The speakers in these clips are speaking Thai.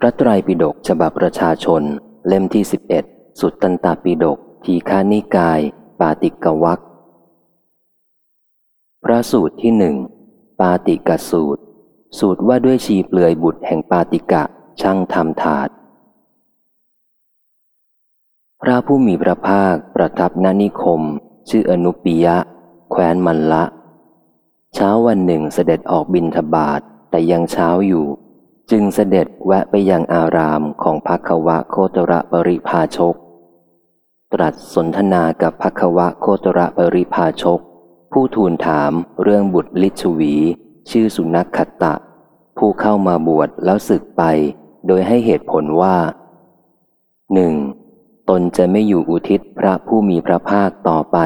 พระไตรปิฎกฉบับประชาชน เล่มที่สิบเอ็ดสุตตันตปิฎกทีฆานิกาย ปาติกวักพระสูตรที่หนึ่งปาติกสูตร สูตรว่าด้วยชีเปลือยบุตรแห่งปาติกะช่างทำถาด พระผู้มีพระภาคประทับนานิคม ชื่ออนุปิยะ แคว้นมันละ เช้าวันหนึ่งเสด็จออกบินทบาทแต่ยังเช้าอยู่ จึงเสด็จแวะไปยังอารามของพักวะโคตระปริภาชก ตรัสสนทนากับพักวะโคตระปริภาชก ผู้ทูลถามเรื่องบุตรลิชวี ชื่อสุนักขตะ ผู้เข้ามาบวชแล้วศึกไป โดยให้เหตุผลว่าหนึ่งตนจะไม่อยู่อุทิศพระผู้มีพระภาคต่อไป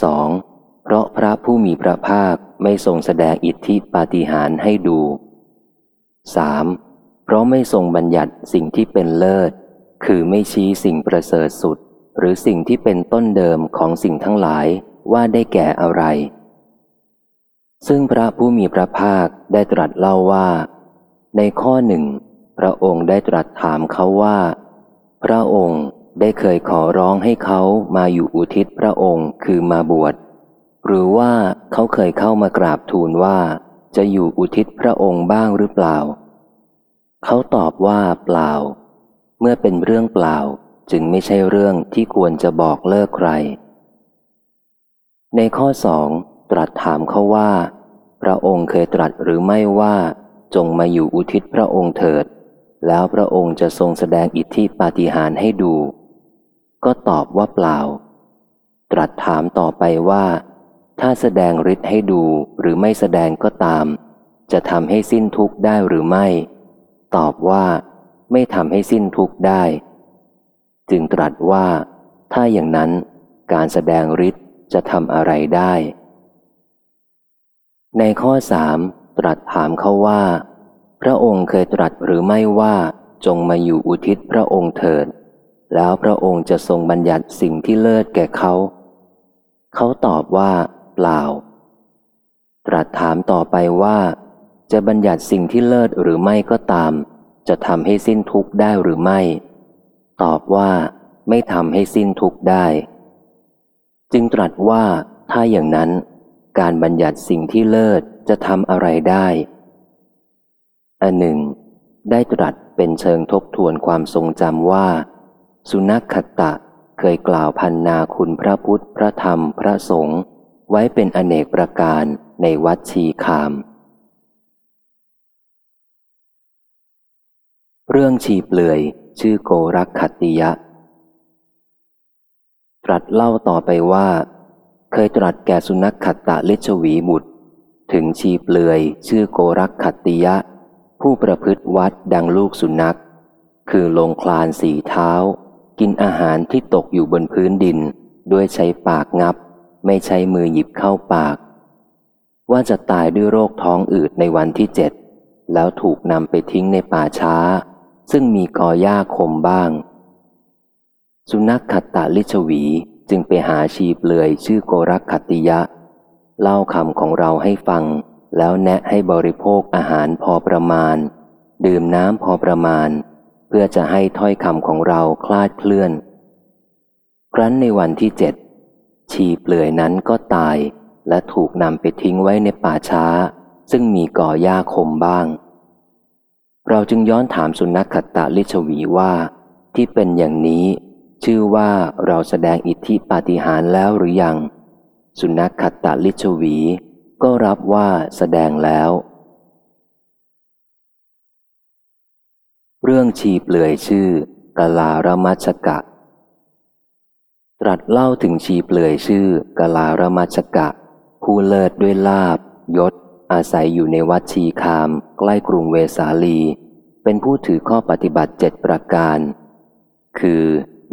2. เพราะพระผู้มีพระภาคไม่ทรงแสดงอิทธิปาฏิหาริย์ให้ดู 3. เพราะไม่ทรงบัญญัติสิ่งที่เป็นเลิศ คือไม่ชี้สิ่งประเสริฐสุด หรือสิ่งที่เป็นต้นเดิมของสิ่งทั้งหลายว่าได้แก่อะไร ซึ่งพระผู้มีพระภาคได้ตรัสเล่าว่า ในข้อหนึ่ง พระองค์ได้ตรัสถามเขาว่า พระองค์ได้เคยขอร้องให้เขามาอยู่อุทิศพระองค์คือมาบวช หรือว่าเขาเคยเข้ามากราบทูลว่าจะอยู่อุทิศพระองค์บ้างหรือเปล่า เขาตอบว่าเปล่า เมื่อเป็นเรื่องเปล่าจึงไม่ใช่เรื่องที่ควรจะบอกเลิกใคร ในข้อสองตรัสถามเขาว่า พระองค์เคยตรัสหรือไม่ว่าจงมาอยู่อุทิศพระองค์เถิด แล้วพระองค์จะทรงแสดงอิทธิปาฏิหาริย์ให้ดู ก็ตอบว่าเปล่า ตรัสถามต่อไปว่า ถ้าแสดงฤทธิ์ให้ดูหรือไม่แสดงก็ตาม จะทำให้สิ้นทุกข์ได้หรือไม่ ตอบว่าไม่ทำให้สิ้นทุกข์ได้ จึงตรัสว่าถ้าอย่างนั้นการแสดงฤทธิ์จะทำอะไรได้ ในข้อสามตรัสถามเขาว่า พระองค์เคยตรัสหรือไม่ว่าจงมาอยู่อุทิศพระองค์เถิด แล้วพระองค์จะทรงบัญญัติสิ่งที่เลิศแก่เขา เขาตอบว่า เปล่า ตรัสถามต่อไปว่า จะบัญญัติสิ่งที่เลิศหรือไม่ก็ตาม จะทำให้สิ้นทุกข์ได้หรือไม่ ตอบว่า ไม่ทำให้สิ้นทุกข์ได้ จึงตรัสว่าถ้าอย่างนั้น การบัญญัติสิ่งที่เลิศจะทำอะไรได้อันหนึ่ง ได้ตรัสเป็นเชิงทบทวนความทรงจำว่า สุนัขขตะเคยกล่าวพันนาคุณพระพุทธพระธรรมพระสงฆ์ไว้เป็นอเนกประการในวัดชีคาม เรื่องชีเปลือย ชื่อโกรักขติยะ ตรัสเล่าต่อไปว่า เคยตรัสแก่สุนัขขัตตะเลชวีบุตร ถึงชีเปลือย ชื่อโกรักขตติยะ ผู้ประพฤติวัดดังลูกสุนัข คือลงคลานสีเท้า กินอาหารที่ตกอยู่บนพื้นดิน ด้วยใช้ปากงับ ไม่ใช้มือหยิบเข้าปาก ว่าจะตายด้วยโรคท้องอืดในวันที่เจ็ดแล้วถูกนำไปทิ้งในป่าช้า ซึ่งมีกอหญ้าคมบ้าง สุนัขขัตตาลิชวีจึงไปหาชีเปลือยชื่อโกรักขตติยะ เล่าคำของเราให้ฟัง แล้วแนะให้บริโภคอาหารพอประมาณ ดื่มน้ำพอประมาณ เพื่อจะให้ถ้อยคำของเราคลาดเคลื่อน ครั้นในวันที่เจ็ดชีเปลือยนั้นก็ตายและถูกนำไปทิ้งไว้ในป่าช้า ซึ่งมีก่อหญ้าคมบ้าง เราจึงย้อนถามสุนัขขัตตาลิชวีว่า ที่เป็นอย่างนี้ ชื่อว่าเราแสดงอิทธิปาฏิหาริย์แล้วหรือยัง สุนัขขัตตาลิชวี ก็รับว่าแสดงแล้ว เรื่องชีเปลือยชื่อกลารมัชกะ ตรัสเล่าถึงชีเปลือยชื่อกลารมัชกะ ผู้เลิศด้วยลาบยศ อาศัยอยู่ในวัดชีคาม ใกล้กรุงเวสาลี เป็นผู้ถือข้อปฏิบัติเจ็ดประการ คือ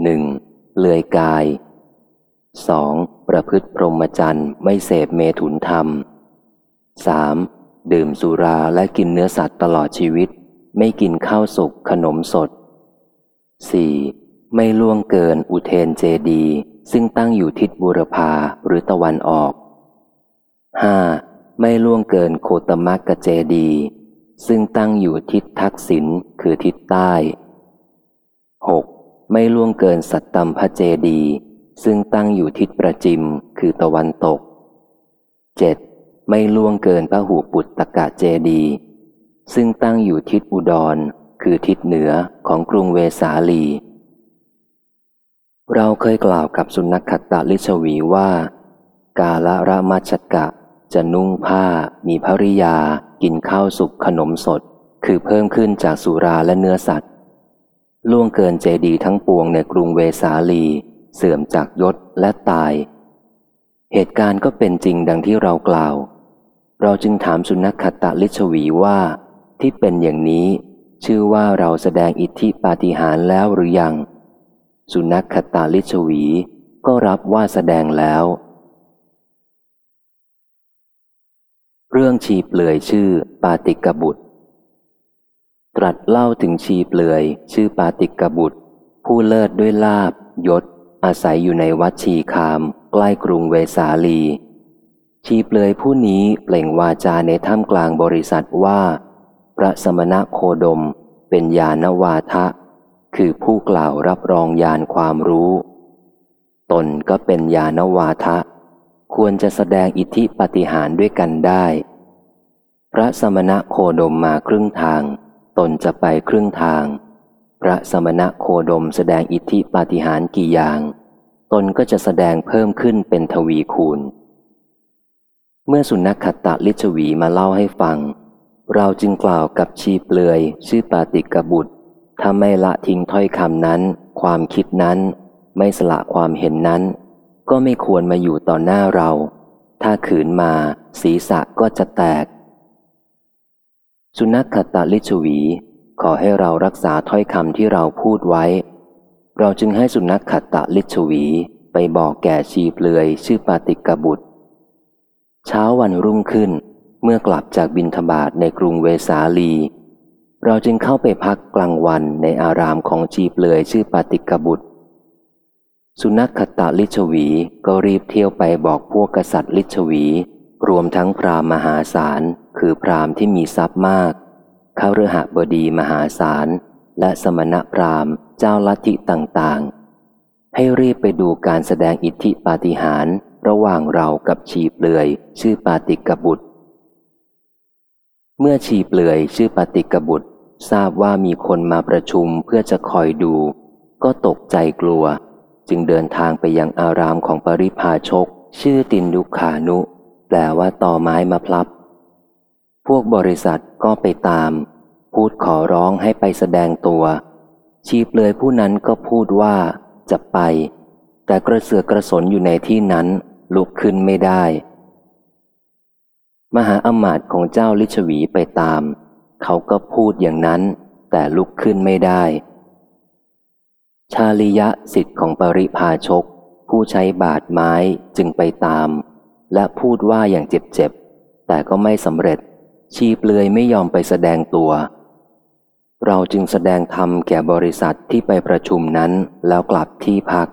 หนึ่งเลือยกาย 2. ประพฤติพรหมจรรย์ไม่เสพเมถุนธรรม 3. ดื่มสุราและกินเนื้อสัตว์ตลอดชีวิต ไม่กินข้าวสุกขนมสด 4. ไม่ล่วงเกินอุเทนเจดี ซึ่งตั้งอยู่ทิศบุรพาหรือตะวันออก 5. ไม่ล่วงเกินโคตมักกะเจดี ซึ่งตั้งอยู่ทิศทักษิณคือทิศใต้ 6. ไม่ล่วงเกินสัตตมพระเจดี ซึ่งตั้งอยู่ทิศประจิมคือตะวันตก 7. ไม่ล่วงเกินพระหูปุตตกะเจดี ซึ่งตั้งอยู่ทิศอุดร คือทิศเหนือของกรุงเวสาลี เราเคยกล่าวกับสุนัขขตาลิชวีว่า กาละรามัชกะ จะนุ่งผ้า มีภริยา กินข้าวสุกขนมสด คือเพิ่มขึ้นจากสุราและเนื้อสัตว์ ล่วงเกินเจดีทั้งปวงในกรุงเวสาลี เสื่อมจากยศและตาย เหตุการณ์ก็เป็นจริงดังที่เรากล่าว เราจึงถามสุนัขขตาลิชวีว่า ที่เป็นอย่างนี้ ชื่อว่าเราแสดงอิทธิปาฏิหาริย์แล้วหรือยัง สุนัขขตาลิชวี ก็รับว่าแสดงแล้ว เรื่องชีเปลือยชื่อปาติกบุตร ตรัสเล่าถึงชีเปลือยชื่อปาติกบุตร ผู้เลิศด้วยลาบยศ อาศัยอยู่ในวัดชีคามใกล้กรุงเวสาลี ชีเปลือยผู้นี้เปล่งวาจาในถ้ำกลางบริษัทว่า พระสมณะโคดมเป็นญาณวาทะ คือผู้กล่าวรับรองญาณความรู้ ตนก็เป็นญาณวาทะ ควรจะแสดงอิทธิปฏิหารด้วยกันได้ พระสมณะโคดมมาครึ่งทาง ตนจะไปครึ่งทาง พระสมณะโคดมแสดงอิทธิปาฏิหารกี่อย่าง ตนก็จะแสดงเพิ่มขึ้นเป็นทวีคูณ เมื่อสุนัขขตะลิชวีมาเล่าให้ฟัง เราจึงกล่าวกับชีเปลือยชื่อปาติกบุตรถ้าไม่ละทิ้งถ้อยคำนั้น ความคิดนั้น ไม่สละความเห็นนั้น ก็ไม่ควรมาอยู่ต่อหน้าเรา ถ้าขืนมาศีรษะก็จะแตก สุนัขขตะลิชวี ขอให้เรารักษาถ้อยคำที่เราพูดไว้ เราจึงให้สุนัขขตะลิชวีไปบอกแก่ชีเปลือยชื่อปาติกบุตร เช้าวันรุ่งขึ้นเมื่อกลับจากบินทบาทในกรุงเวสาลี เราจึงเข้าไปพักกลางวันในอารามของชีเปลือยชื่อปาติกบุตร สุนัขขตะลิชวีก็รีบเที่ยวไปบอกพวกกษัตริย์ลิชวี รวมทั้งพรามมหาศาล คือพรามที่มีทรัพย์มากข้าฤหบดีมหาศาล และสมณพราหมณ์เจ้าลัทธิต่างๆ ให้รีบไปดูการแสดงอิทธิปาฏิหาริย์ระหว่างเรากับชีเปลือย ชื่อปาติกบุตร เมื่อชีเปลือยชื่อปาติกบุตร ทราบว่ามีคนมาประชุมเพื่อจะคอยดู ก็ตกใจกลัว จึงเดินทางไปยังอารามของปริพาชก ชื่อตินดุขานุ แปลว่าต่อไม้มาพลับ พวกบริษัทก็ไปตาม พูดขอร้องให้ไปแสดงตัว ชีเปลือยผู้นั้นก็พูดว่าจะไป แต่กระเสือกกระสนอยู่ในที่นั้น ลุกขึ้นไม่ได้ มหาอมาตย์ของเจ้าลิชวีไปตาม เขาก็พูดอย่างนั้น แต่ลุกขึ้นไม่ได้ ชาลิยะสิทธิ์ของปริพาชก ผู้ใช้บาดไม้จึงไปตาม และพูดว่าอย่างเจ็บๆ แต่ก็ไม่สำเร็จ ชีเปลือยไม่ยอมไปแสดงตัว เราจึงแสดงธรรมแก่บริษัทที่ไปประชุมนั้นแล้วกลับที่พัก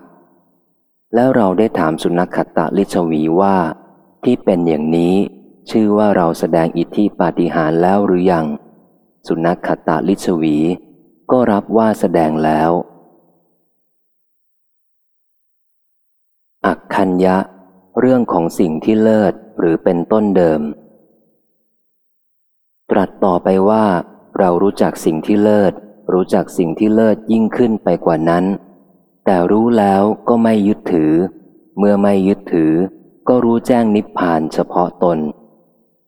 แล้วเราได้ถามสุนัขขตะลิชวีว่า ที่เป็นอย่างนี้ ชื่อว่าเราแสดงอิทธิปาฏิหาริย์แล้วหรือยัง สุนัขขตะลิชวี ก็รับว่าแสดงแล้ว อักคัญยะ เรื่องของสิ่งที่เลิศหรือเป็นต้นเดิม ตรัสต่อไปว่า เรารู้จักสิ่งที่เลิศ รู้จักสิ่งที่เลิศยิ่งขึ้นไปกว่านั้น แต่รู้แล้วก็ไม่ยึดถือ เมื่อไม่ยึดถือ ก็รู้แจ้งนิพพานเฉพาะตน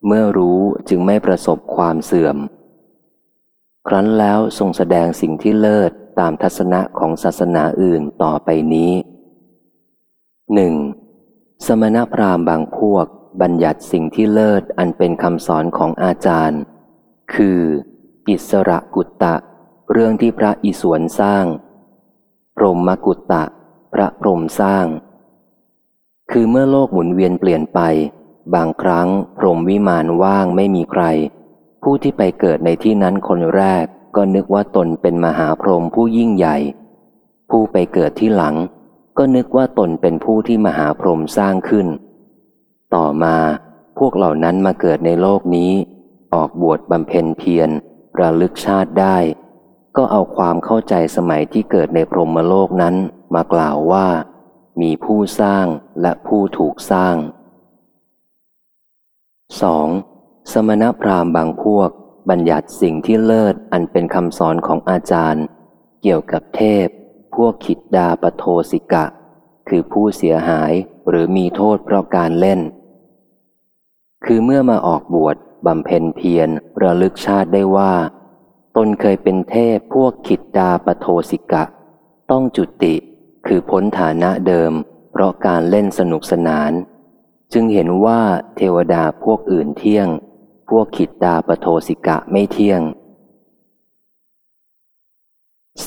เมื่อรู้จึงไม่ประสบความเสื่อม ครั้นแล้วทรงแสดงสิ่งที่เลิศตามทัศนะของศาสนาอื่นต่อไปนี้ หนึ่งสมณพราหมณ์บางพวก บัญญัติสิ่งที่เลิศอันเป็นคำสอนของอาจารย์ คือ อิสระกุตตะ เรื่องที่พระอิศวรสร้าง พรหมกุตตะ พระพรหมสร้าง คือเมื่อโลกหมุนเวียนเปลี่ยนไป บางครั้งพรหมวิมานว่างไม่มีใคร ผู้ที่ไปเกิดในที่นั้นคนแรกก็นึกว่าตนเป็นมหาพรหมผู้ยิ่งใหญ่ ผู้ไปเกิดที่หลัง ก็นึกว่าตนเป็นผู้ที่มหาพรหมสร้างขึ้น ต่อมาพวกเหล่านั้นมาเกิดในโลกนี้ ออกบวชบำเพ็ญเพียรระลึกชาติได้ ก็เอาความเข้าใจสมัยที่เกิดในพรหมโลกนั้นมากล่าวว่า มีผู้สร้างและผู้ถูกสร้าง 2. สมณพราหมณ์บางพวก บัญญัติสิ่งที่เลิศอันเป็นคำสอนของอาจารย์ เกี่ยวกับเทพพ วกขิดดาปโทสิกะ คือผู้เสียหายหรือมีโทษเพราะการเล่น คือเมื่อมาออกบวชบำเพ็ญเพียรระลึกชาติได้ว่า ตนเคยเป็นเทพพวกขิดดาปโทสิกะ ต้องจุติคือพ้นฐานะเดิม เพราะการเล่นสนุกสนาน จึงเห็นว่าเทวดาพวกอื่นเที่ยง พวกขิดดาปโทสิกะไม่เที่ยง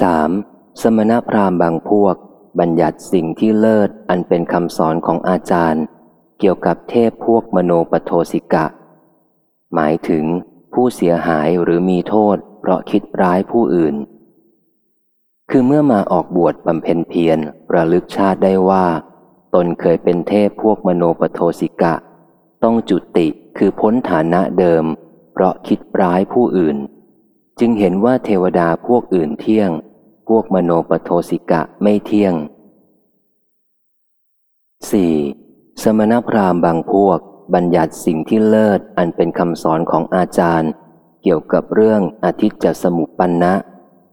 3. สมณพราหมณ์บางพวก บัญญัติสิ่งที่เลิศอันเป็นคำสอนของอาจารย์ เกี่ยวกับเทพพวกมโนปโทสิกะ หมายถึงผู้เสียหายหรือมีโทษ เพราะคิดร้ายผู้อื่น คือเมื่อมาออกบวชบำเพ็ญเพียรระลึกชาติได้ว่า ตนเคยเป็นเทพพวกมโนปโทสิกะ ต้องจุติคือพ้นฐานะเดิม เพราะคิดร้ายผู้อื่น จึงเห็นว่าเทวดาพวกอื่นเที่ยง พวกมโนปโทสิกะไม่เที่ยง 4. สมณพราหมณ์บางพวก บัญญัติสิ่งที่เลิศอันเป็นคำสอนของอาจารย์ เกี่ยวกับเรื่องอธิจจสมุปปันนะ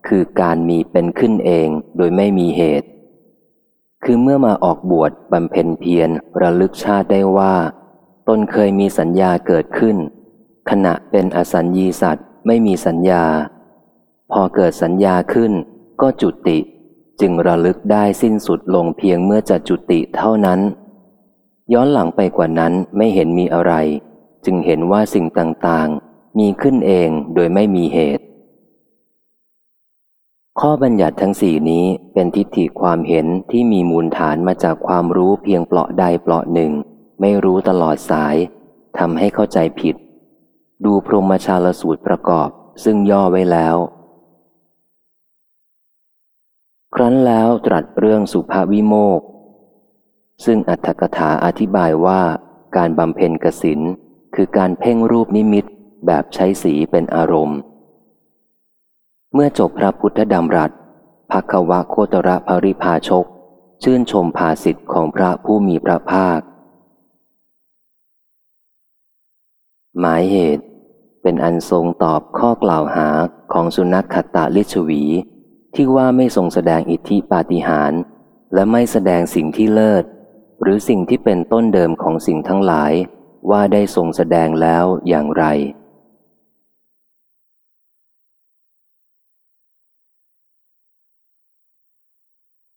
คือการมีเป็นขึ้นเองโดยไม่มีเหตุ คือเมื่อมาออกบวชบำเพ็ญเพียรระลึกชาติได้ว่า ตนเคยมีสัญญาเกิดขึ้น ขณะเป็นอสัญญีสัตว์ไม่มีสัญญา พอเกิดสัญญาขึ้น ก็จุติ จึงระลึกได้สิ้นสุดลงเพียงเมื่อจะจุติเท่านั้น ย้อนหลังไปกว่านั้นไม่เห็นมีอะไร จึงเห็นว่าสิ่งต่างๆ มีขึ้นเองโดยไม่มีเหตุ ข้อบัญญัติทั้งสี่นี้เป็นทิฏฐิความเห็นที่มีมูลฐานมาจากความรู้เพียงเปลาะใดเปลาะหนึ่ง ไม่รู้ตลอดสายทำให้เข้าใจผิด ดูพรหมชาลสูตรประกอบซึ่งย่อไว้แล้ว ครั้นแล้วตรัสเรื่องสุภาวิโมก ซึ่งอัตถกถาอธิบายว่าการบำเพ็ญกสินคือการเพ่งรูปนิมิตแบบใช้สีเป็นอารมณ์ เมื่อจบพระพุทธดำรัสภควะโคตระภริภาชก ชื่นชมภาสิทธิ์ของพระผู้มีพระภาค หมายเหตุ เป็นอันทรงตอบข้อกล่าวหาของสุนัขขตาลิชวี ที่ว่าไม่ทรงแสดงอิทธิปาฏิหาริย์และไม่แสดงสิ่งที่เลิศ หรือสิ่งที่เป็นต้นเดิมของสิ่งทั้งหลายว่าได้ทรงแสดงแล้วอย่างไร